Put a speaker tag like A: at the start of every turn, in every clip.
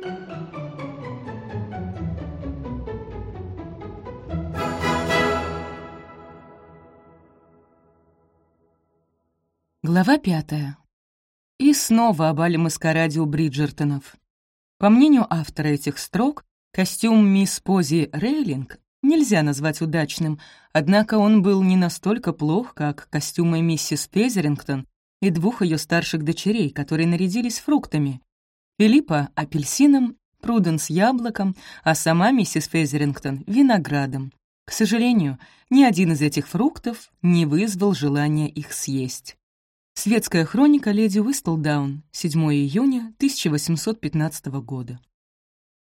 A: Глава пятая. И снова о бале маскараде у Бриджертонов. По мнению автора этих строк, костюм мисс Пози Рейлинг нельзя назвать удачным, однако он был не настолько плох, как костюмы миссис Пезерингтон и двух ее старших дочерей, которые нарядились фруктами. Филиппа — апельсином, Пруденс — яблоком, а сама миссис Фезерингтон — виноградом. К сожалению, ни один из этих фруктов не вызвал желания их съесть. Светская хроника леди Уистлдаун, 7 июня 1815 года.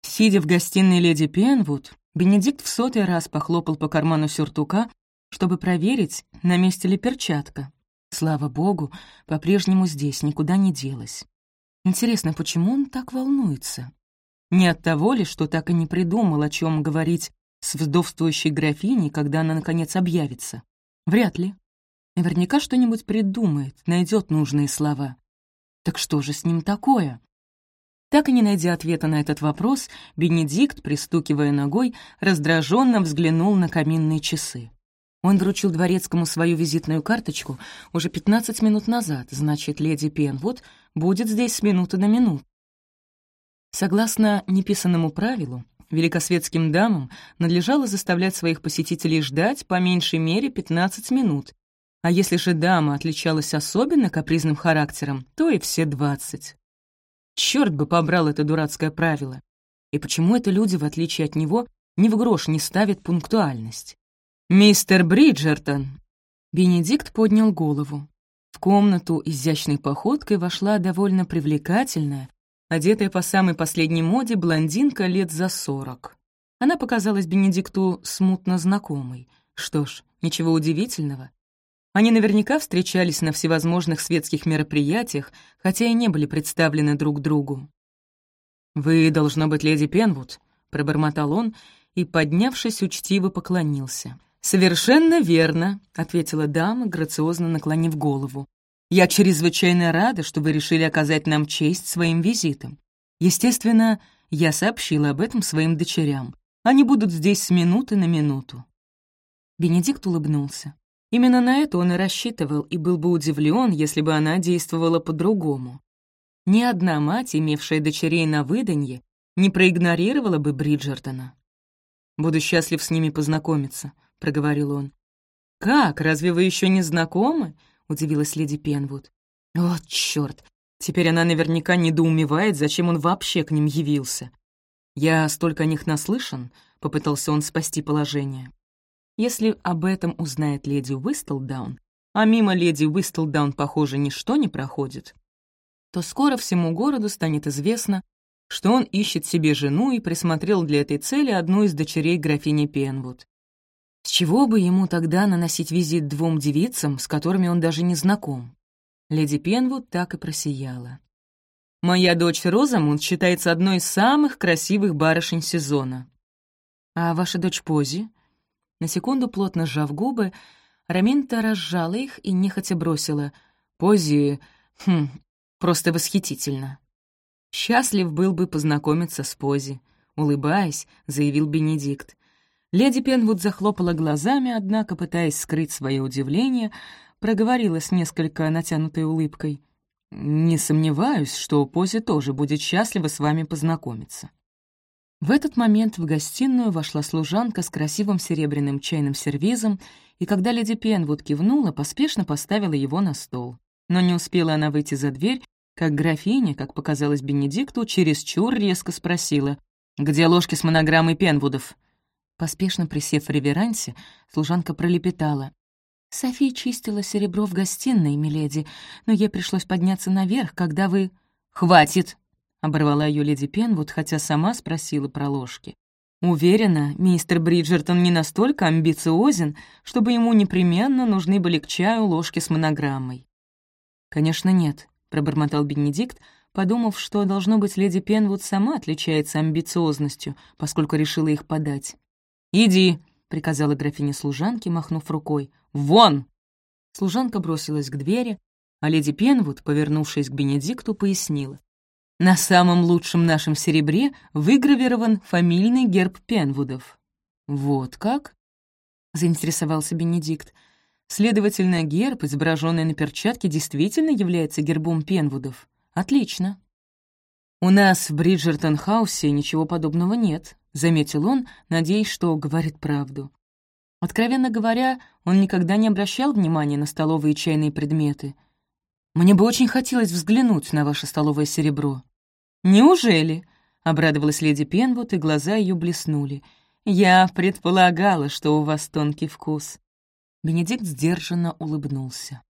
A: Сидя в гостиной леди Пенвуд, Бенедикт в сотый раз похлопал по карману сюртука, чтобы проверить, на месте ли перчатка. Слава богу, по-прежнему здесь никуда не делась. Интересно, почему он так волнуется? Не от того ли, что так и не придумал, о чем говорить с вдовствующей графиней, когда она, наконец, объявится? Вряд ли. Наверняка что-нибудь придумает, найдет нужные слова. Так что же с ним такое? Так и не найдя ответа на этот вопрос, Бенедикт, пристукивая ногой, раздраженно взглянул на каминные часы. Он вручил дворецкому свою визитную карточку уже 15 минут назад, значит, леди Пенвуд будет здесь с минуты на минуту. Согласно неписанному правилу, великосветским дамам надлежало заставлять своих посетителей ждать по меньшей мере 15 минут, а если же дама отличалась особенно капризным характером, то и все двадцать. Черт бы побрал это дурацкое правило. И почему это люди, в отличие от него, ни в грош не ставят пунктуальность? «Мистер Бриджертон!» Бенедикт поднял голову. В комнату изящной походкой вошла довольно привлекательная, одетая по самой последней моде блондинка лет за сорок. Она показалась Бенедикту смутно знакомой. Что ж, ничего удивительного. Они наверняка встречались на всевозможных светских мероприятиях, хотя и не были представлены друг другу. «Вы, должно быть, леди Пенвуд», — пробормотал он и, поднявшись, учтиво поклонился. «Совершенно верно», — ответила дама, грациозно наклонив голову. «Я чрезвычайно рада, что вы решили оказать нам честь своим визитом. Естественно, я сообщила об этом своим дочерям. Они будут здесь с минуты на минуту». Бенедикт улыбнулся. Именно на это он и рассчитывал, и был бы удивлен, если бы она действовала по-другому. Ни одна мать, имевшая дочерей на выданье, не проигнорировала бы Бриджертона. «Буду счастлив с ними познакомиться», — проговорил он. «Как, разве вы еще не знакомы?» — удивилась леди Пенвуд. «О, чёрт! Теперь она наверняка недоумевает, зачем он вообще к ним явился. Я столько о них наслышан», — попытался он спасти положение. Если об этом узнает леди Уистлдаун, а мимо леди Уистлдаун, похоже, ничто не проходит, то скоро всему городу станет известно, что он ищет себе жену и присмотрел для этой цели одну из дочерей графини Пенвуд. С чего бы ему тогда наносить визит двум девицам, с которыми он даже не знаком? Леди Пенвуд так и просияла. «Моя дочь Розамунд считается одной из самых красивых барышень сезона». «А ваша дочь Пози?» На секунду, плотно сжав губы, Раминта разжала их и нехотя бросила. «Пози... Хм, просто восхитительно». «Счастлив был бы познакомиться с Пози», — улыбаясь, заявил Бенедикт. Леди Пенвуд захлопала глазами, однако, пытаясь скрыть свое удивление, проговорила с несколько натянутой улыбкой. «Не сомневаюсь, что Пози тоже будет счастлива с вами познакомиться». В этот момент в гостиную вошла служанка с красивым серебряным чайным сервизом, и когда леди Пенвуд кивнула, поспешно поставила его на стол. Но не успела она выйти за дверь, как графиня, как показалось Бенедикту, чересчур резко спросила, «Где ложки с монограммой Пенвудов?» Поспешно присев в реверансе, служанка пролепетала. «Софи чистила серебро в гостиной, миледи, но ей пришлось подняться наверх, когда вы...» «Хватит!» Оборвала ее леди Пенвуд, хотя сама спросила про ложки. Уверена, мистер Бриджертон не настолько амбициозен, чтобы ему непременно нужны были к чаю ложки с монограммой. «Конечно, нет», — пробормотал Бенедикт, подумав, что, должно быть, леди Пенвуд сама отличается амбициозностью, поскольку решила их подать. «Иди», — приказала графиня служанке, махнув рукой. «Вон!» Служанка бросилась к двери, а леди Пенвуд, повернувшись к Бенедикту, пояснила. На самом лучшем нашем серебре выгравирован фамильный герб Пенвудов». «Вот как?» — заинтересовался Бенедикт. «Следовательно, герб, изображенный на перчатке, действительно является гербом Пенвудов. Отлично». «У нас в Бриджертон-хаусе ничего подобного нет», — заметил он, надеясь, что говорит правду. Откровенно говоря, он никогда не обращал внимания на столовые и чайные предметы. «Мне бы очень хотелось взглянуть на ваше столовое серебро». «Неужели?» — обрадовалась леди Пенвуд, и глаза ее блеснули. «Я предполагала, что у вас тонкий вкус». Бенедикт сдержанно улыбнулся.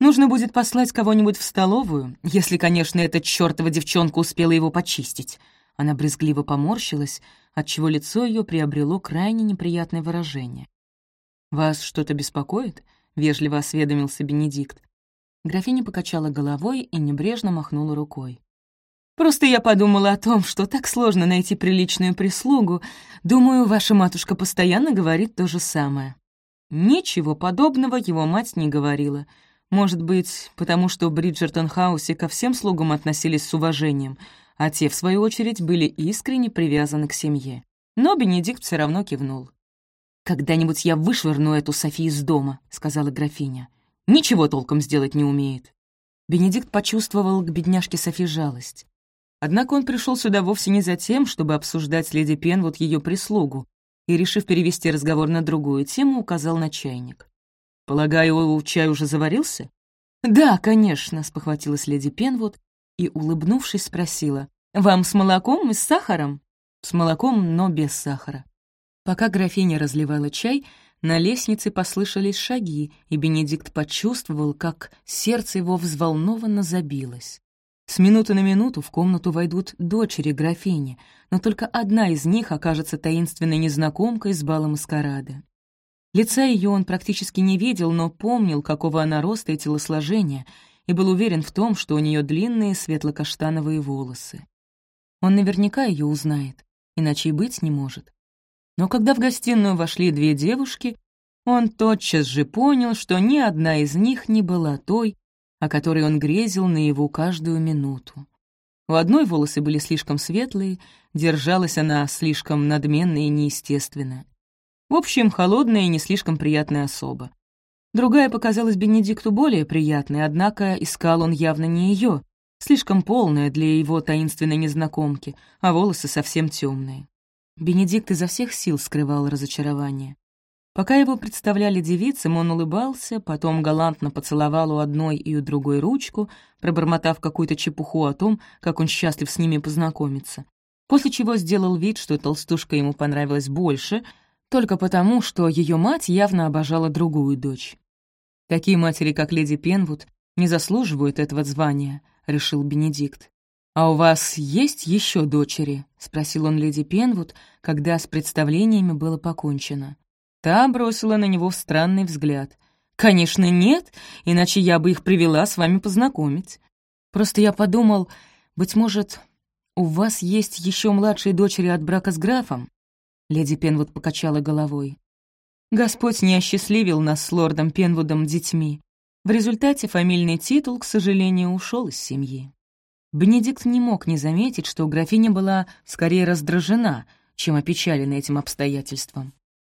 A: «Нужно будет послать кого-нибудь в столовую, если, конечно, эта чёртова девчонка успела его почистить». Она брезгливо поморщилась, отчего лицо ее приобрело крайне неприятное выражение. «Вас что-то беспокоит?» — вежливо осведомился Бенедикт. Графиня покачала головой и небрежно махнула рукой. Просто я подумала о том, что так сложно найти приличную прислугу. Думаю, ваша матушка постоянно говорит то же самое». Ничего подобного его мать не говорила. Может быть, потому что в Бриджертон-хаусе ко всем слугам относились с уважением, а те, в свою очередь, были искренне привязаны к семье. Но Бенедикт все равно кивнул. «Когда-нибудь я вышвырну эту Софи из дома», — сказала графиня. «Ничего толком сделать не умеет». Бенедикт почувствовал к бедняжке Софи жалость. Однако он пришел сюда вовсе не за тем, чтобы обсуждать с леди Пенвуд ее прислугу, и, решив перевести разговор на другую тему, указал на чайник. «Полагаю, чай уже заварился?» «Да, конечно», — спохватилась леди Пенвуд и, улыбнувшись, спросила. «Вам с молоком и с сахаром?» «С молоком, но без сахара». Пока графиня разливала чай, на лестнице послышались шаги, и Бенедикт почувствовал, как сердце его взволнованно забилось. С минуты на минуту в комнату войдут дочери графини, но только одна из них окажется таинственной незнакомкой с бала маскарада. Лица ее он практически не видел, но помнил, какого она роста и телосложения, и был уверен в том, что у нее длинные светло-каштановые волосы. Он наверняка ее узнает, иначе и быть не может. Но когда в гостиную вошли две девушки, он тотчас же понял, что ни одна из них не была той, о которой он грезил на его каждую минуту. У одной волосы были слишком светлые, держалась она слишком надменно и неестественно. В общем, холодная и не слишком приятная особа. Другая показалась Бенедикту более приятной, однако искал он явно не ее, слишком полная для его таинственной незнакомки, а волосы совсем темные. Бенедикт изо всех сил скрывал разочарование. Пока его представляли девицам, он улыбался, потом галантно поцеловал у одной и у другой ручку, пробормотав какую-то чепуху о том, как он счастлив с ними познакомиться. После чего сделал вид, что толстушка ему понравилась больше, только потому, что ее мать явно обожала другую дочь. «Такие матери, как леди Пенвуд, не заслуживают этого звания», — решил Бенедикт. «А у вас есть еще дочери?» — спросил он леди Пенвуд, когда с представлениями было покончено. Та бросила на него странный взгляд. «Конечно, нет, иначе я бы их привела с вами познакомить. Просто я подумал, быть может, у вас есть еще младшие дочери от брака с графом?» Леди Пенвуд покачала головой. «Господь не осчастливил нас с лордом Пенвудом детьми. В результате фамильный титул, к сожалению, ушел из семьи». Бенедикт не мог не заметить, что графиня была скорее раздражена, чем опечалена этим обстоятельством.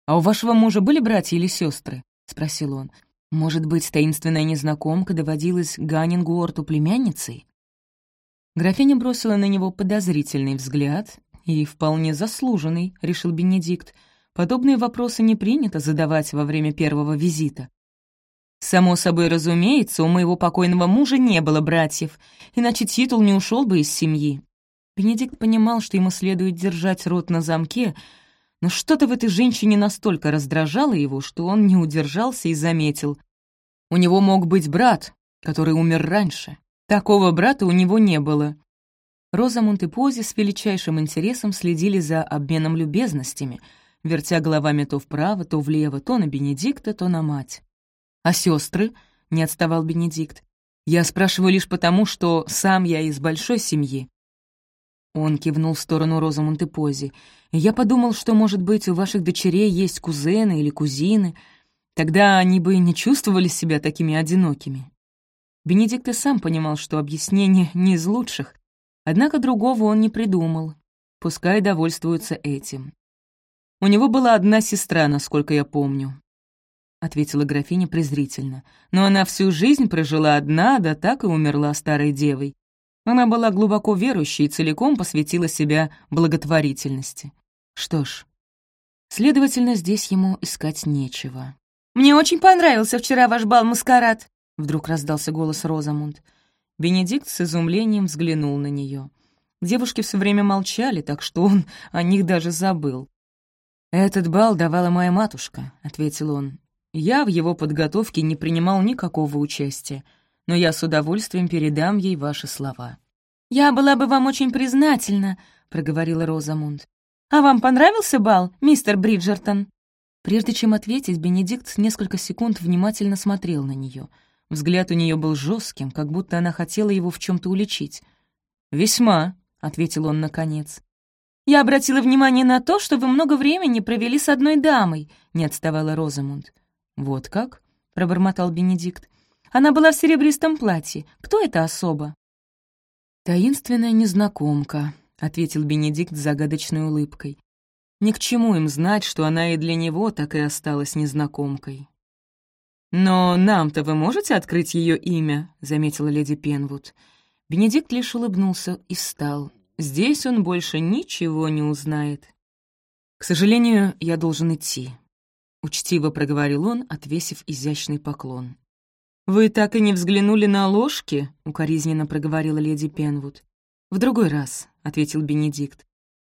A: «А у вашего мужа были братья или сестры? спросил он. «Может быть, таинственная незнакомка доводилась Ганнингуорту племянницей?» Графиня бросила на него подозрительный взгляд, и вполне заслуженный, — решил Бенедикт. Подобные вопросы не принято задавать во время первого визита. Само собой разумеется, у моего покойного мужа не было братьев, иначе титул не ушел бы из семьи. Бенедикт понимал, что ему следует держать рот на замке, но что-то в этой женщине настолько раздражало его, что он не удержался и заметил. У него мог быть брат, который умер раньше. Такого брата у него не было. Розамунд и Пози с величайшим интересом следили за обменом любезностями, вертя головами то вправо, то влево, то на Бенедикта, то на мать. «А сестры? не отставал Бенедикт. «Я спрашиваю лишь потому, что сам я из большой семьи. Он кивнул в сторону Розамунд и Пози. «Я подумал, что, может быть, у ваших дочерей есть кузены или кузины. Тогда они бы не чувствовали себя такими одинокими». Бенедикт и сам понимал, что объяснение не из лучших. Однако другого он не придумал. Пускай довольствуются этим. «У него была одна сестра, насколько я помню», — ответила графиня презрительно. «Но она всю жизнь прожила одна, да так и умерла старой девой. Она была глубоко верующей и целиком посвятила себя благотворительности. Что ж, следовательно, здесь ему искать нечего.
B: «Мне очень понравился вчера ваш бал-маскарад», — вдруг раздался голос Розамунд.
A: Бенедикт с изумлением взглянул на нее. Девушки все время молчали, так что он о них даже забыл. «Этот бал давала моя матушка», — ответил он. «Я в его подготовке не принимал никакого участия, но я с удовольствием передам ей ваши слова».
B: «Я была бы вам очень признательна», — проговорила Розамунд. «А вам понравился бал, мистер Бриджертон?»
A: Прежде чем ответить, Бенедикт несколько секунд внимательно смотрел на нее — Взгляд у нее был жестким, как будто она хотела его в чем то уличить. «Весьма», — ответил он наконец.
B: «Я обратила внимание на то, что вы много времени провели с одной дамой», — не отставала Розамунд.
A: «Вот как?» — пробормотал Бенедикт.
B: «Она была в серебристом платье. Кто это особа?»
A: «Таинственная незнакомка», — ответил Бенедикт с загадочной улыбкой. «Ни к чему им знать, что она и для него так и осталась незнакомкой». «Но нам-то вы можете открыть ее имя?» — заметила леди Пенвуд. Бенедикт лишь улыбнулся и встал. Здесь он больше ничего не узнает. «К сожалению, я должен идти», — учтиво проговорил он, отвесив изящный поклон. «Вы так и не взглянули на ложки?» — укоризненно проговорила леди Пенвуд. «В другой раз», — ответил Бенедикт.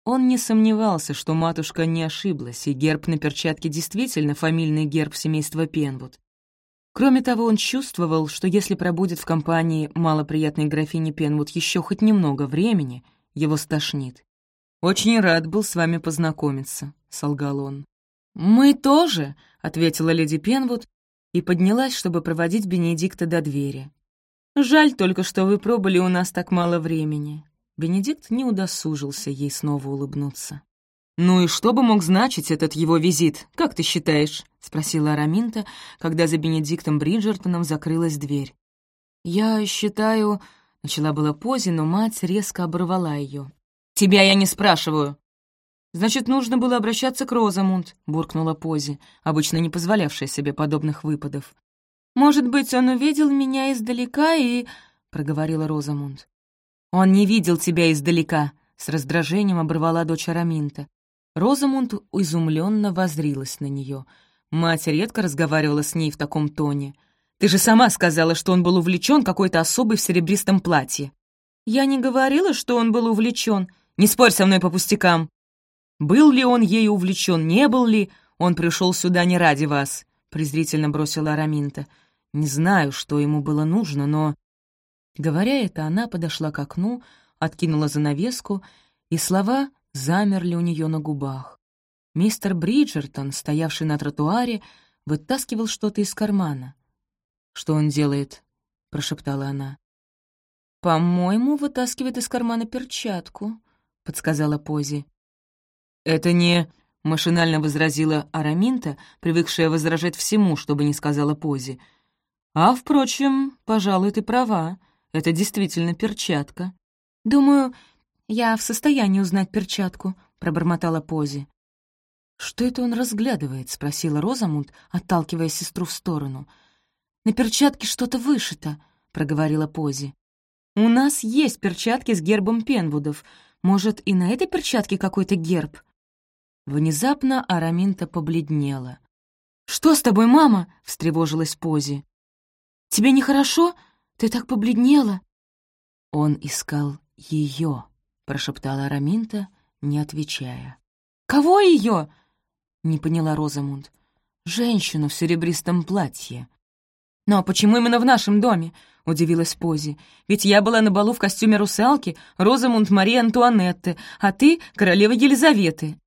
A: Он не сомневался, что матушка не ошиблась, и герб на перчатке действительно фамильный герб семейства Пенвуд. Кроме того, он чувствовал, что если пробудет в компании малоприятной графини Пенвуд еще хоть немного времени, его стошнит. «Очень рад был с вами познакомиться», — солгал он. «Мы тоже», — ответила леди Пенвуд и поднялась, чтобы проводить Бенедикта до двери. «Жаль только, что вы пробыли у нас так мало времени». Бенедикт не удосужился ей снова улыбнуться. «Ну и что бы мог значить этот его визит, как ты считаешь?» — спросила Араминта, когда за Бенедиктом Бриджертоном закрылась дверь. «Я считаю...» — начала была Пози, но мать резко оборвала ее. «Тебя я не спрашиваю!» «Значит, нужно было обращаться к Розамунд», — буркнула Пози, обычно не позволявшая себе подобных выпадов.
B: «Может быть, он увидел меня издалека и...» — проговорила Розамунд.
A: «Он не видел тебя издалека», — с раздражением оборвала дочь Араминта. Розамунд изумленно возрилась на нее. Мать редко разговаривала с ней в таком тоне. «Ты же сама сказала, что он был увлечен какой-то особой в серебристом платье».
B: «Я не говорила, что он был увлечен.
A: Не спорь со мной по пустякам. Был ли он ею увлечен, не был ли? Он пришел сюда не ради вас», — презрительно бросила Араминта. «Не знаю, что ему было нужно, но...» Говоря это, она подошла к окну, откинула занавеску, и слова замерли у нее на губах. Мистер Бриджертон, стоявший на тротуаре, вытаскивал что-то из кармана. «Что он делает?» — прошептала она.
B: «По-моему, вытаскивает из кармана перчатку», — подсказала Пози.
A: «Это не...» — машинально возразила Араминта, привыкшая возражать всему, чтобы не сказала Пози. «А, впрочем, пожалуй, ты права. Это действительно перчатка».
B: «Думаю, «Я в состоянии узнать перчатку», — пробормотала Пози.
A: «Что это он разглядывает?» — спросила Розамунд, отталкивая сестру в сторону.
B: «На перчатке что-то вышито», — проговорила Пози.
A: «У нас есть перчатки с гербом Пенвудов. Может, и на этой перчатке какой-то герб?» Внезапно Араминта побледнела.
B: «Что с тобой, мама?» — встревожилась
A: Пози.
B: «Тебе нехорошо? Ты так побледнела?»
A: Он искал ее прошептала Араминта, не отвечая.
B: «Кого ее?
A: не поняла Розамунд. «Женщину в серебристом платье».
B: «Но почему именно в нашем доме?» — удивилась Пози. «Ведь я была на балу в костюме русалки, Розамунд Марии Антуанетты, а ты — королева Елизаветы».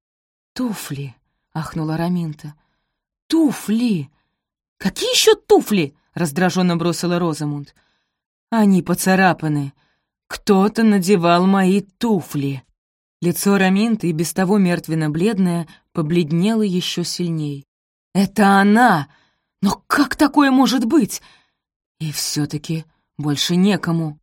A: «Туфли!» — ахнула Раминта.
B: «Туфли!» «Какие еще туфли?» — раздраженно бросила Розамунд.
A: «Они поцарапаны. Кто-то надевал мои туфли. Лицо Раминты, и без того мертвенно-бледное, побледнело еще сильней. «Это она! Но как такое может быть?» И все таки больше некому.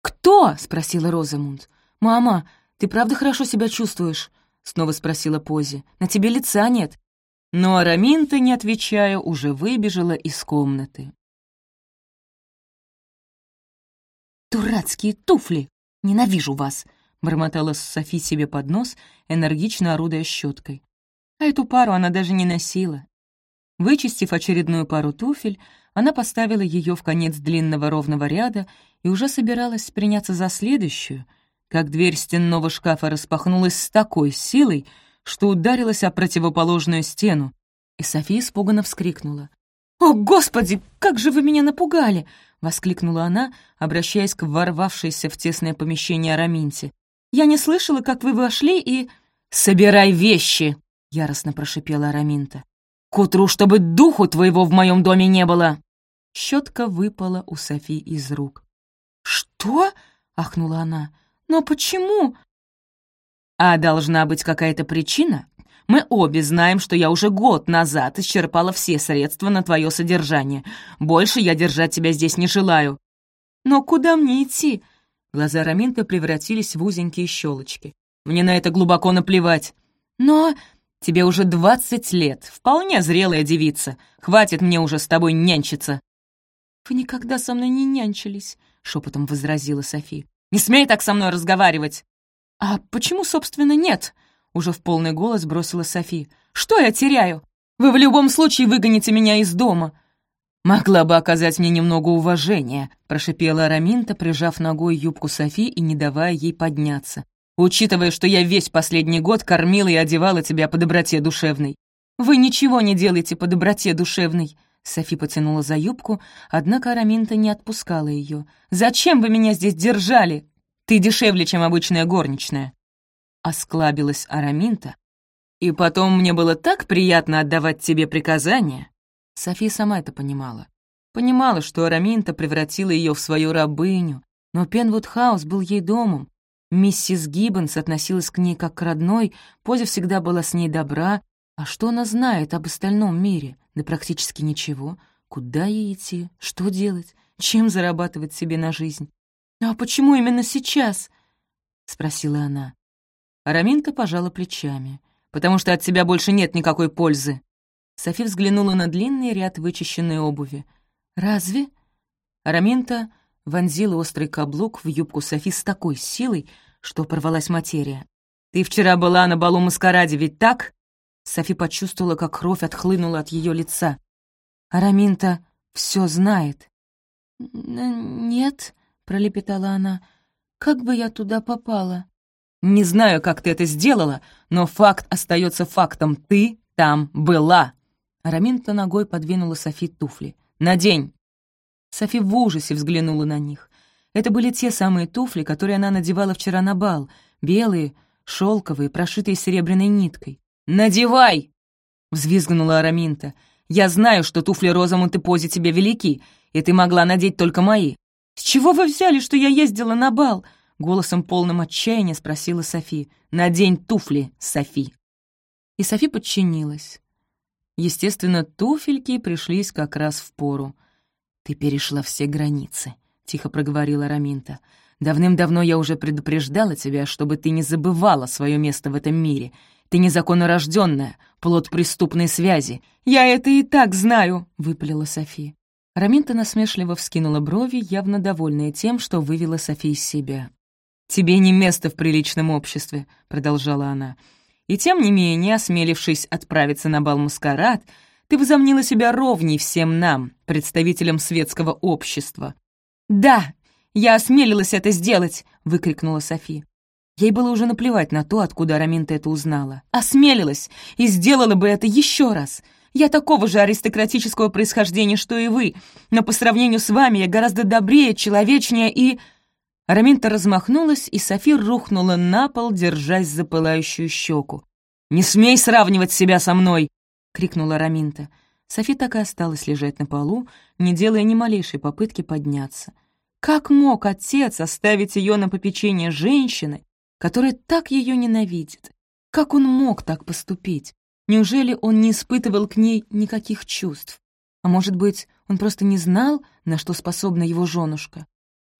B: «Кто?» — спросила Розамунд. «Мама, ты правда хорошо себя чувствуешь?» — снова спросила Пози. «На тебе лица нет». Но Араминта, не отвечая, уже выбежала из комнаты. «Дурацкие туфли! Ненавижу вас!» — бормотала Софи себе под нос, энергично орудуя щеткой. А эту пару она даже не носила. Вычистив очередную пару туфель, она поставила ее в конец длинного ровного ряда и уже собиралась приняться за следующую, как дверь стенного шкафа распахнулась с такой силой, что ударилась о противоположную стену, и София испуганно вскрикнула. «О, Господи, как же вы меня напугали!» — воскликнула она, обращаясь к ворвавшейся в тесное помещение Араминте. «Я не слышала, как вы вошли и...» «Собирай вещи!» — яростно прошипела Араминта. «К утру, чтобы духу твоего в моем доме не было!» Щетка выпала у Софи из рук. «Что?» — ахнула она. «Но почему?» «А должна быть какая-то причина? Мы обе знаем, что я уже год назад исчерпала все средства на твое содержание. Больше я держать тебя здесь не желаю». «Но куда мне идти?» Глаза Раминка превратились в узенькие щелочки. «Мне на это глубоко наплевать». «Но...» «Тебе уже двадцать лет, вполне зрелая девица. Хватит мне уже с тобой нянчиться».
A: «Вы никогда со мной не нянчились», — шепотом возразила Софи.
B: «Не смей так со мной разговаривать!»
A: «А почему, собственно, нет?» — уже в полный голос бросила Софи. «Что я теряю? Вы в любом случае выгоните меня из дома».
B: «Могла бы оказать мне немного уважения», — прошипела Араминта, прижав ногой юбку Софи и не давая ей подняться. «Учитывая, что я весь последний год кормила и одевала тебя по доброте душевной».
A: «Вы ничего не делаете по доброте душевной», Софи потянула за юбку, однако Араминта не отпускала ее. «Зачем вы меня здесь держали? Ты дешевле, чем обычная горничная».
B: Осклабилась Араминта. «И потом мне было так приятно отдавать тебе приказания». Софи сама это понимала. Понимала, что Араминта превратила ее в свою рабыню, но Пенвуд-хаус был ей домом. Миссис Гиббонс относилась к ней как к родной, Позя всегда была с ней добра. А что она знает об остальном мире? Да практически ничего. Куда ей идти? Что делать? Чем зарабатывать себе на жизнь?
A: «А почему именно сейчас?»
B: — спросила она. Араминка пожала плечами. «Потому что от тебя больше нет никакой пользы». Софи взглянула на длинный ряд вычищенной обуви.
A: «Разве?»
B: Араминта вонзила острый каблук в юбку Софи с такой силой, что порвалась материя. «Ты вчера была на балу маскараде, ведь так?» Софи почувствовала, как кровь отхлынула от ее лица. «Араминта все знает».
A: «Нет», — пролепетала она, — «как бы я туда попала?»
B: «Не знаю, как ты это сделала, но факт остается фактом. Ты там была». Араминта ногой подвинула Софи туфли. «Надень!» Софи в ужасе взглянула на них. Это были те самые туфли, которые она надевала вчера на бал, белые, шелковые, прошитые серебряной ниткой. «Надевай!» — взвизгнула Араминта. «Я знаю, что туфли Розамунд и Пози тебе велики, и ты могла надеть только мои».
A: «С чего вы взяли, что я ездила на бал?» — голосом полным отчаяния спросила Софи.
B: «Надень туфли, Софи».
A: И Софи подчинилась.
B: Естественно, туфельки пришлись как раз в пору. «Ты перешла все границы», — тихо проговорила Раминта. «Давным-давно я уже предупреждала тебя, чтобы ты не забывала свое место в этом мире, ты незаконно рожденная, плод преступной связи.
A: Я это и так знаю», — выпалила
B: Софи. Раминта насмешливо вскинула брови, явно довольная тем, что вывела Софи из себя. «Тебе не место в приличном обществе», — продолжала она. «И тем не менее, осмелившись отправиться на бал-маскарад, ты возомнила себя ровней всем нам, представителям светского общества».
A: «Да, я осмелилась это сделать!» — выкрикнула Софи.
B: Ей было уже наплевать на то, откуда Араминта это узнала.
A: «Осмелилась и сделала бы это еще раз. Я такого же аристократического происхождения, что и вы, но по сравнению с вами я гораздо добрее, человечнее и...»
B: Араминта размахнулась, и Софи рухнула на пол, держась за пылающую щеку. «Не смей сравнивать себя со мной!» — крикнула Араминта. Софи так и осталась лежать на полу, не делая ни малейшей попытки подняться. Как мог отец оставить ее на попечение женщины, которая так ее ненавидит. Как он мог так поступить? Неужели он не испытывал к ней никаких чувств? А может быть, он просто не знал, на что способна его женушка?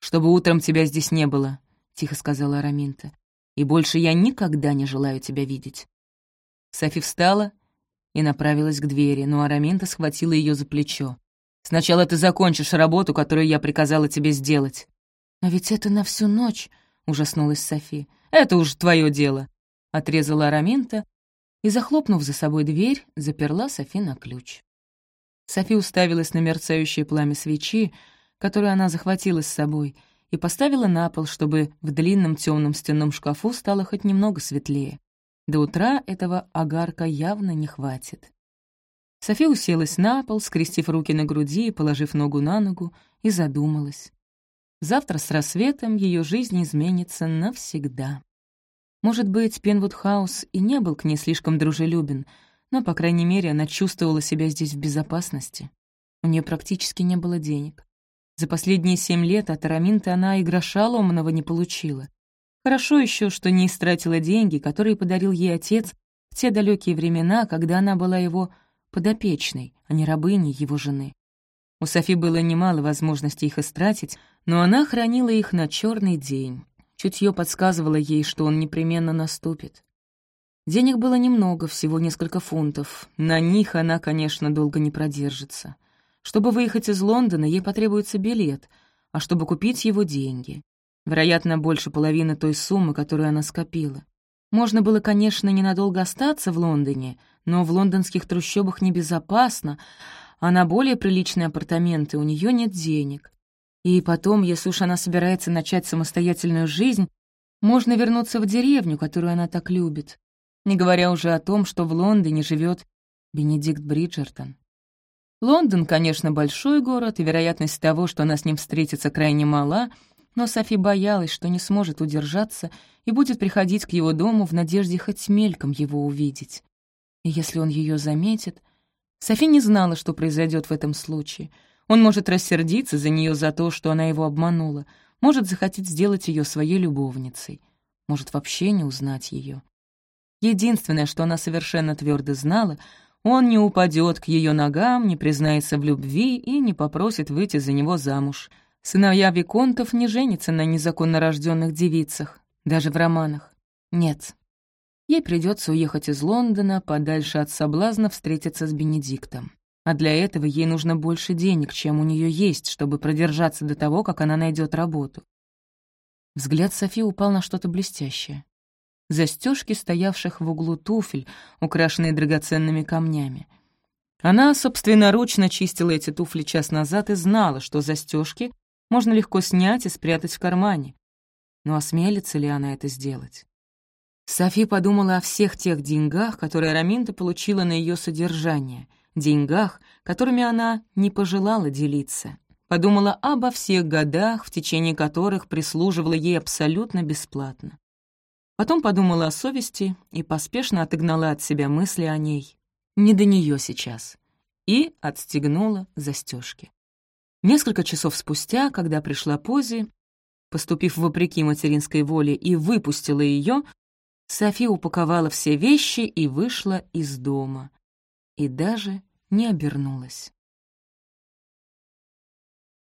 A: «Чтобы утром тебя здесь не было», — тихо сказала Араминта. «И больше я никогда не желаю тебя видеть». Софи встала и направилась к двери, но Араминта схватила ее за плечо. «Сначала ты закончишь работу, которую я приказала тебе сделать».
B: «Но ведь это на всю ночь», — ужаснулась Софи.
A: «Это уж твое дело», — отрезала Араминта и, захлопнув за собой дверь, заперла Софи на ключ. Софи уставилась на мерцающее пламя свечи, которую она захватила с собой, и поставила на пол, чтобы в длинном темном стенном шкафу стало хоть немного светлее. До утра этого огарка явно не хватит. Софи уселась на пол, скрестив руки на груди и положив ногу на ногу, и задумалась. Завтра с рассветом ее жизнь изменится навсегда. Может быть, Пенвуд-хаус и не был к ней слишком дружелюбен, но, по крайней мере, она чувствовала себя здесь в безопасности. У нее практически не было денег. За последние семь лет от Араминта она и гроша ломаного не получила. Хорошо еще, что не истратила деньги, которые подарил ей отец в те далекие времена, когда она была его подопечной, а не рабыней его жены. У Софи было немало возможностей их истратить, но она хранила их на черный день. Чутье подсказывало ей, что он непременно наступит. Денег было немного, всего несколько фунтов. На них она, конечно, долго не продержится. Чтобы выехать из Лондона, ей потребуется билет, а чтобы купить его — деньги. Вероятно, больше половины той суммы, которую она скопила. Можно было, конечно, ненадолго остаться в Лондоне, но в лондонских трущобах небезопасно, а на более приличные апартаменты у нее нет денег. И потом, если уж она собирается начать самостоятельную жизнь, можно вернуться в деревню, которую она так любит, не говоря уже о том, что в Лондоне живет Бенедикт Бриджертон. Лондон, конечно, большой город, и вероятность того, что она с ним встретится, крайне мала, но Софи боялась, что не сможет удержаться и будет приходить к его дому в надежде хоть мельком его увидеть. И если он ее заметит... Софи не знала, что произойдет в этом случае. Он может рассердиться за нее за то, что она его обманула, может захотеть сделать ее своей любовницей, может вообще не узнать ее. Единственное, что она совершенно твердо знала — он не упадет к ее ногам, не признается в любви и не попросит выйти за него замуж. Сыновья Виконтов не женятся на незаконно рожденных девицах, даже в романах. Нет. Ей придется уехать из Лондона, подальше от соблазна встретиться с Бенедиктом. А для этого ей нужно больше денег, чем у нее есть, чтобы продержаться до того, как она найдет работу. Взгляд Софи упал на что-то блестящее застежки стоявших в углу туфель, украшенные драгоценными камнями. Она собственноручно чистила эти туфли час назад и знала, что застежки можно легко снять и спрятать в кармане. Но осмелится ли она это сделать? Софи подумала о всех тех деньгах, которые Раминта получила на ее содержание, деньгах, которыми она не пожелала делиться. Подумала обо всех годах, в течение которых прислуживала ей абсолютно бесплатно. Потом подумала о совести и поспешно отогнала от себя мысли о ней. Не до нее сейчас. И отстегнула застежки. Несколько часов спустя, когда пришла Пози, поступив вопреки материнской воле и выпустила ее, Софи упаковала все вещи и вышла из дома. И даже не обернулась.